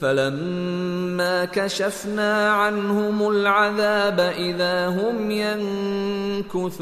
فلما كشفنا عنهم العذاب إذا هم ينكثون.